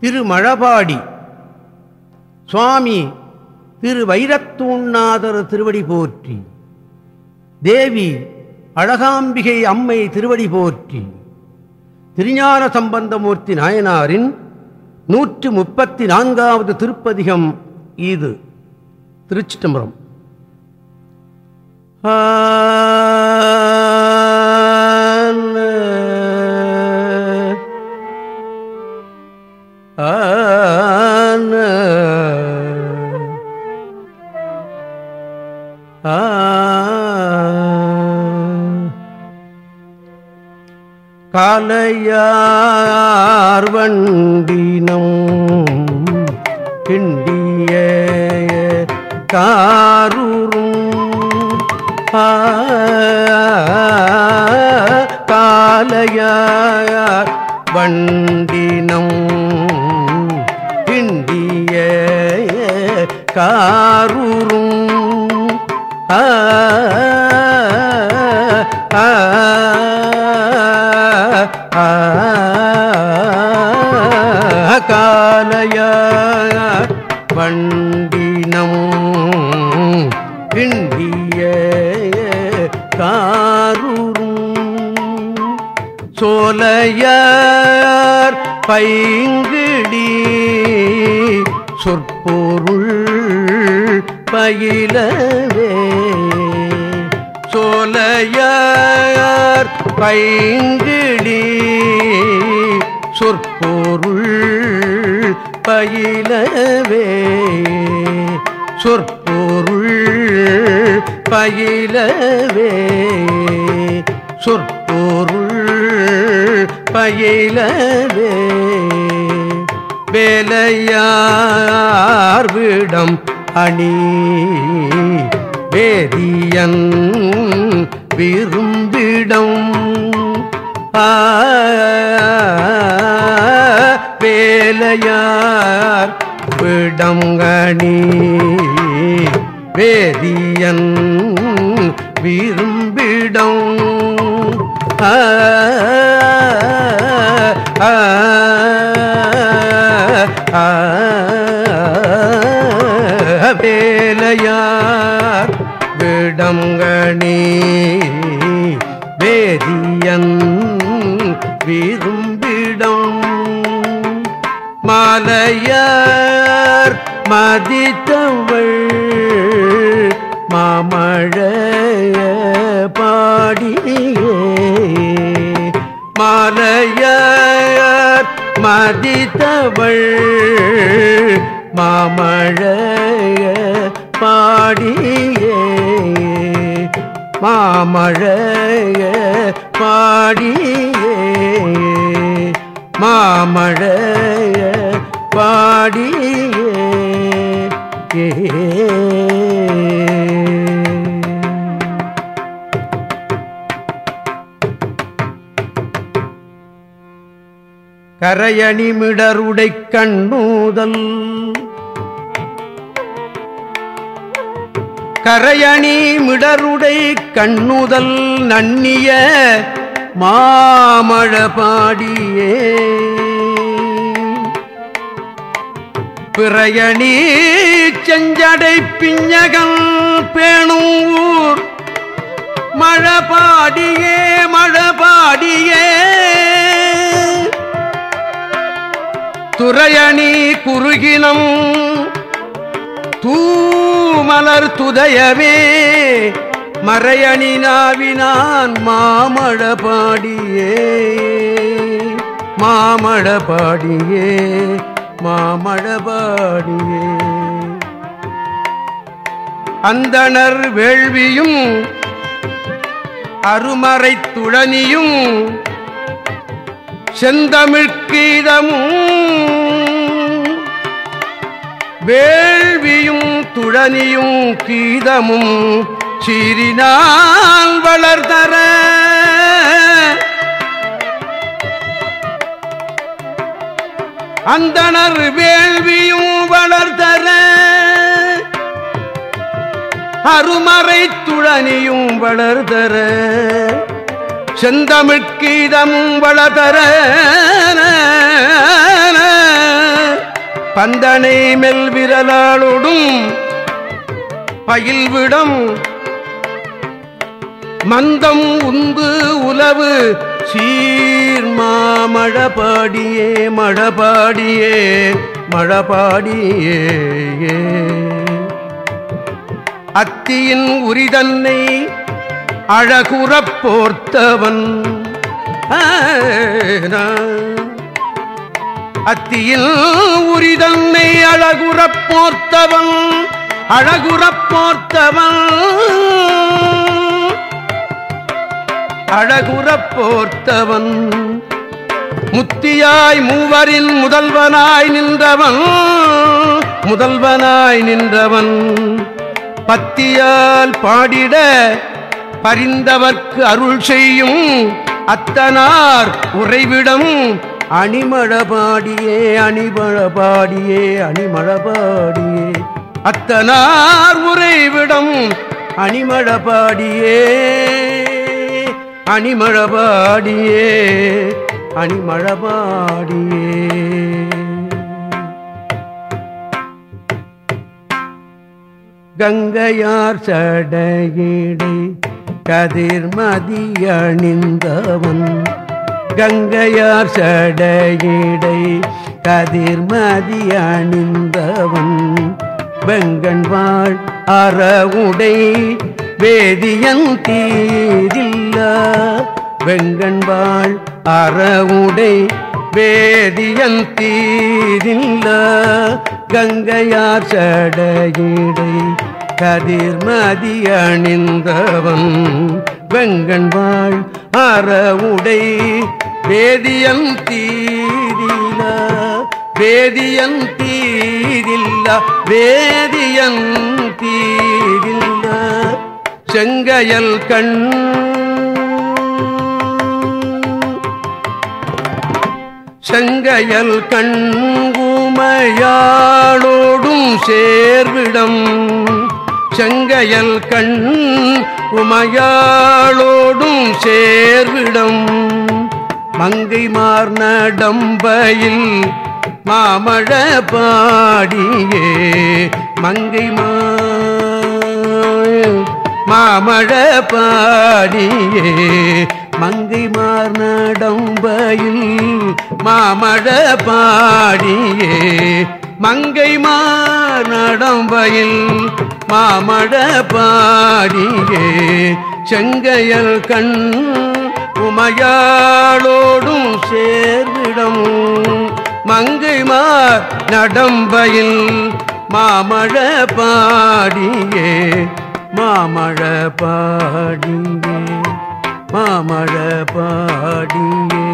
திருமழபாடி. சுவாமி திரு வைரத்தூண்ணாதர் திருவடி போற்றி. தேவி அழகாம்பிகை அம்மை திருவடி போற்றி. திருஞான சம்பந்தமூர்த்தி நாயனாரின் நூற்று முப்பத்தி நான்காவது திருப்பதிகம் இது. திருச்சிட்டம்பரம் காலையார் வண்டினம் கிண்டிய காரூரும். காலையார் காரூரும். ஆ காலைய வண்டினம் கிண்டிய காரூரும். சோலையார் பைங்கிடி சொற்பொருள் பயிலவே சோலையார் பைங்கிடி சொற்பொருள் பயிலவே. சொற்பொருள் பயிலவே. சொற்பொருள் பயிலவே. வேலையார் விடம் அணி. வேதியன் விரும்பிடம். வேலையார் விடங்கணி. வேதியன் விரும்பிடம். ஆ ஆ ஆ வேலையார் விடங்கணி வேதியன் விரும்பிடம். மாலையார் மதித்தவள் மாமழைய பாடியே மாலையார் மதித்தவள் மாமழைய பாடியே. மாமழைய பாடியே. மாமழைய பாடியே. கரையணிமிடருடை கண்ணூதல் கரையணி மிடருடை கண்ணுதல் நன்னிய மாமழபாடியே பிறையணி செஞ்சடை பிஞ்சகம் பேணூர் மழபாடியே மழபாடியே துறையணி குறுகினம் தூ தூமலர் துதயவே மறையணி நாவினான் மாமழ பாடியே. மாமழ பாடியே மாமழ பாடியே. அந்தணர் வேள்வியும் அருமறை துழனியும் செந்தமிழ்கீதமும் வேள்வியும் துழனியும் கீதமும் சீரினால் வளர்தர அந்தனர் வேள்வியும் வளர்தர அருமறை துழனியும் வளர்தர செந்தமிழ்கீதமும் வளர்தர பந்தனை மெல் விரலாளோடும் பயில்விடம் மந்தம் உந்து உலவு சீர்மா மழபாடியே மழபாடியே மழபாடியே அத்தியின் உரிதன்னை அழகுறப் போர்த்தவன். அத்தியில் உரிதன்னை அழகுறப் போர்த்தவன். அழகுறப் போர்த்தவன் அழகுறப் போர்த்தவன் முத்தியாய் மூவரின் முதல்வனாய் நின்றவன். முதல்வனாய் நின்றவன். பத்தியால் பாடிட பரிந்தவர்க்கு அருள் செய்யும் அத்தனார் உறைவிடம் அணிமழபாடியே அணிமழபாடியே அணிமழபாடியே. அத்தனார் உறைவிடம் அணிமழபாடியே அணிமழபாடியே அணிமழபாடியே. கங்கையார் சடையீடை கதிர்மதியணிந்தவன் கங்கையார் சடையீடை கதிர்மதியணிந்தவன் அணிந்தவன் வெங்கண் வாழ் அறவுடை வேதியன் தீரில்ல வெங்கண் வாழ் அறவுடை வேதியன் தீரில்ல கங்கையார் சடையிடை கதிர்மதி அணிந்தவன். வெங்கண் வாழ் அறவுடை வேதியன் தீரில வேதியன் தீரில்ல வேதியன் தீரில்ல. செங்கையல் கண். செங்கையல் கண்குமையாளோடும் சேர்விடம். செங்கையல் கண் உமையாளோடும் சேர்விடம். மங்கை மார்நடம்பையில் மாமழ பாடியே மங்கை மாமழ பாடியே மங்கை மார்நடம்பையில் மாமழ பாடியே மங்கை மார்நடம்பையில் மாமழ பாடியே செங்கையல் கண் உமையாளோடும் சேர்விடம் மங்கைமார் நடம்பையில் மாமழ பாடியே மாமழ பாடியே மாமழ பாடியே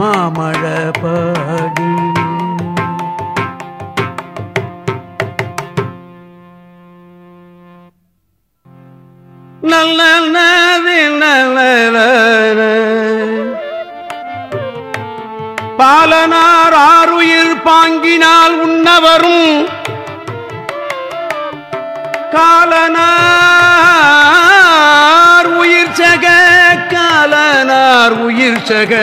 மாமழ பாடியே நல்ல பாலனார் ஆறுயிர் பாங்கினால் உண்ணவரும். காலனார் உயிர் சக காலனார் உயிர் சக.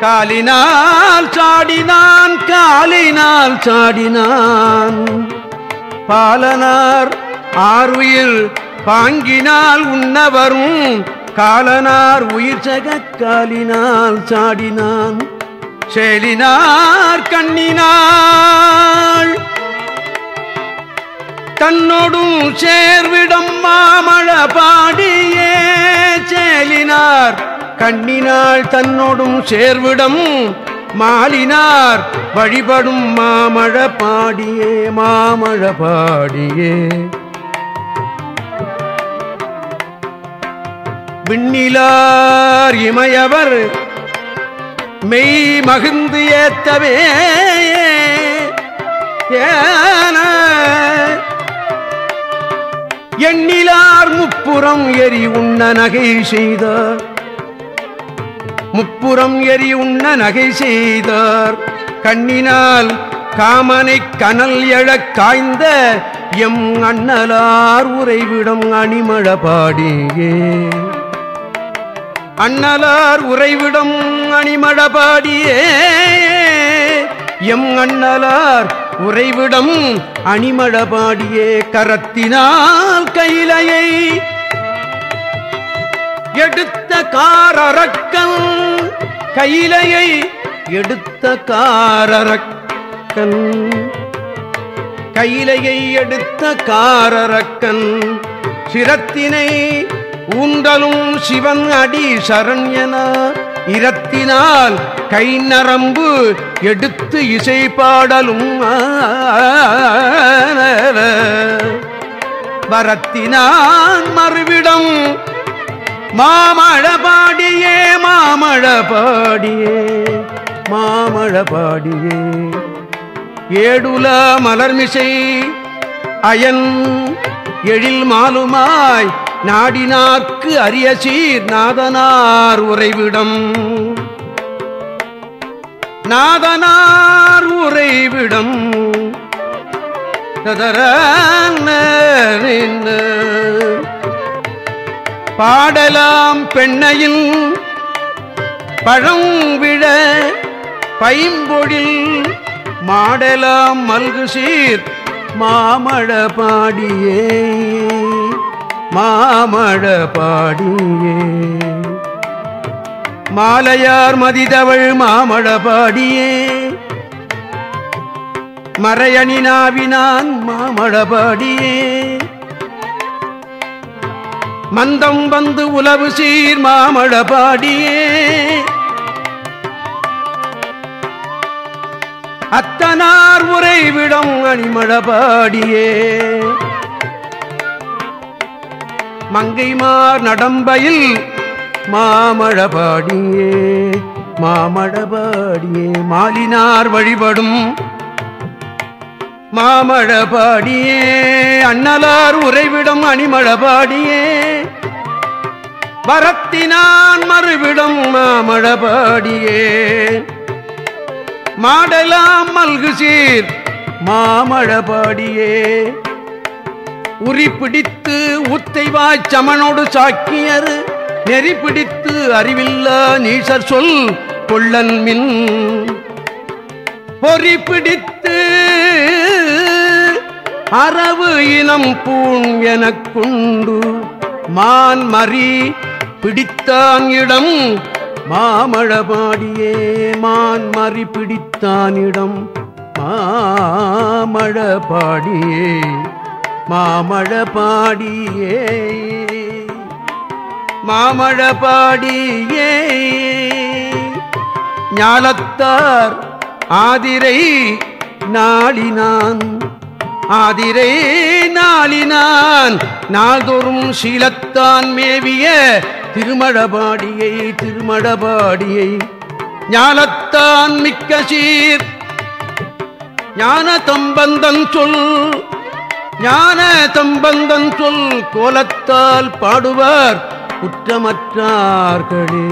காலினால் சாடினான் காலினால் சாடினான். பாலனார் ஆறுயில் பாங்கினால் உண்ணவரும். காலனார் உயிர் சகக்காலினால் சாடினான். செலினார் கண்ணினாள் தன்னோடும் சேர்விடம் மாமழ பாடியே. சேலினார் கண்ணினாள் தன்னோடும் சேர்விடம் மாலினார். வழிபடும் மாமழ பாடியே மாமழ பாடியே. விண்ணிலார் இமையவர் மெய் மகிழ்ந்து ஏத்தவே ஏன. எண்ணிலார் முப்புறம் எரி உண்ண நகை செய்தார். முப்புறம் எரி உண்ண நகை செய்தார். கண்ணினால் காமனை கனல் எழக் காய்ந்த எம் அண்ணலார் உறைவிடம் அணிமழ பாடியே. அண்ணலார் உறைவிடம் அணிமடபாடியே. எம் அண்ணலார் உறைவிடம் அணிமடபாடியே கரத்தினால் கையிலையை எடுத்த காரக்கல் கையிலையை எடுத்த காரரக்கன் கையிலையை எடுத்த காரக்கன் சிரத்தினை ஊன்றலும் சிவன் அடி சரண்யன. இரத்தினால் கை நரம்பு எடுத்து இசை பாடலும் வரத்தினான் மறுவிடம் மாமழபாடியே மாமழபாடியே மாமழபாடியே ஏடுல மலர்மிசை அயன் எழில் மாலுமாய் நாடினார்க்கு அரிய சீர் நாதனார் உறைவிடம். நாதனார் உறைவிடம் பாடலாம் பெண்ணையில் பழம் விழ பைம்பொழில். மாடலாம் மல்கு சீர் மாமழ பாடியே. மாமழ பாடியே. மாலையார் மதிதவள் மாமழ பாடியே. மறையணி நாவினான் மாமழ பாடியே. மந்தம் வந்து உலவு சீர் மாமழ பாடியே. அத்தனார் உறைவிடம் அணிமழபாடியே மங்கைமார் நடம்பையில் மாமழபாடியே மாமழபாடியே மாலினார் வழிபடும் மாமழபாடியே அண்ணலார் உறைவிடும் அணிமழபாடியே வரத்தினான் மறுவிடும் மாமழபாடியே. மாடலாம் மல்கு சீர் மாமழபாடியே. உரி பிடித்து உத்தைவாய் சமனோடு சாக்கியர். நெறி பிடித்து அறிவில்லா நீசர் சொல் கொள்ளன் மின். பொறி பிடித்து அரவு இனம் பூண் எனக்குண்டு. மான் மறி பிடித்தான் இடம் மாமழபாடியே மான் மறி மாமழ பாடியே. மாமழ பாடியே. ஞாலத்தார் ஆதிரை நாளினான். ஆதிரை நாளினான். நாள்தோறும் சீலத்தான் மேவிய திருமழபாடியை திருமழபாடியை ஞானத்தான் மிக்க சீர். ஞான தம்பந்தன் சொல் ஞான தம்பந்தன் சொல் கோலத்தால் பாடுவார் குற்றமற்றார்களே.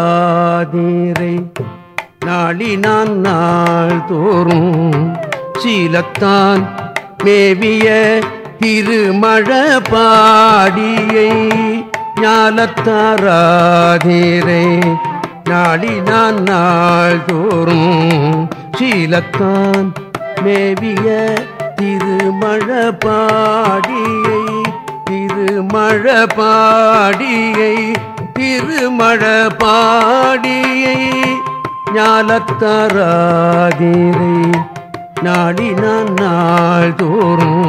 ஞாலத்தராதீரை நாளினான் நாள் தோறும் சீலத்தான் மேவிய திருமழ பாடியை ஞாலத்தாராதீரை நாளினான் நாள் தோறும் சீலத்தான் மேவிய திருமழபாடியை திருமழபாடியை திருமழபாடியை ஞாலத்தாராதீரை. நாடினான் நாள் தோறும்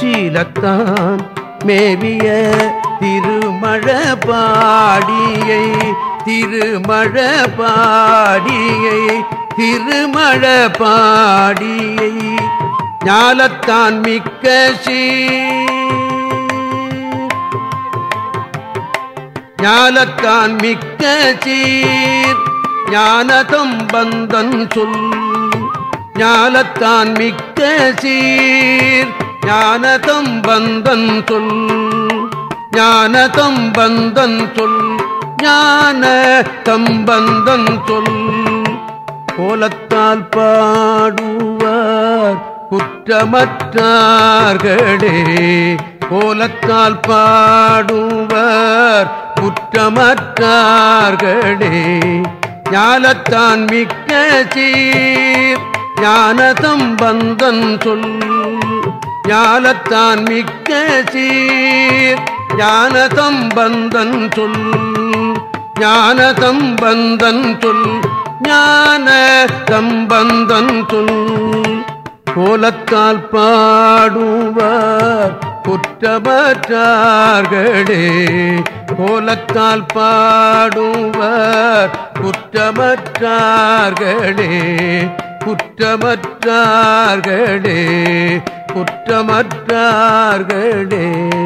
சீலத்தான் மேவிய திருமழபாடியை திருமழபாடியை திருமழபாடியை ஞாலத்தான் மிக்க சீ ஞாலத்தான் மிக்க சீர் ஞானதம் பந்தன் சொல். ஞாலத்தான் மிக்க சீர் ஞானதம் பந்தன் சொல். ஞானதம் பந்தன் சொல். ஞான தம்பந்தன் சொல். கோலத்தால் பாடுவார் குற்றமற்றார்களே. கோலத்தால் பாடுவர் குற்றமற்றார்களே. ஞானத்தான் மிக்க சீர். ஞானதம் பந்தன் சொல். ஞானத்தான் மிக்க சீர். ஞானதம் பந்தன் சொல். ஞான பந்தன் சொல் ஞான தம்பந்தன் சொல். கோலத்தால் பாடுவார் குற்றமற்றார்களே. கோலத்தால் பாடுவார் குற்றமற்றார்களே. குற்றமற்றார்களே குற்றமற்றார்களே.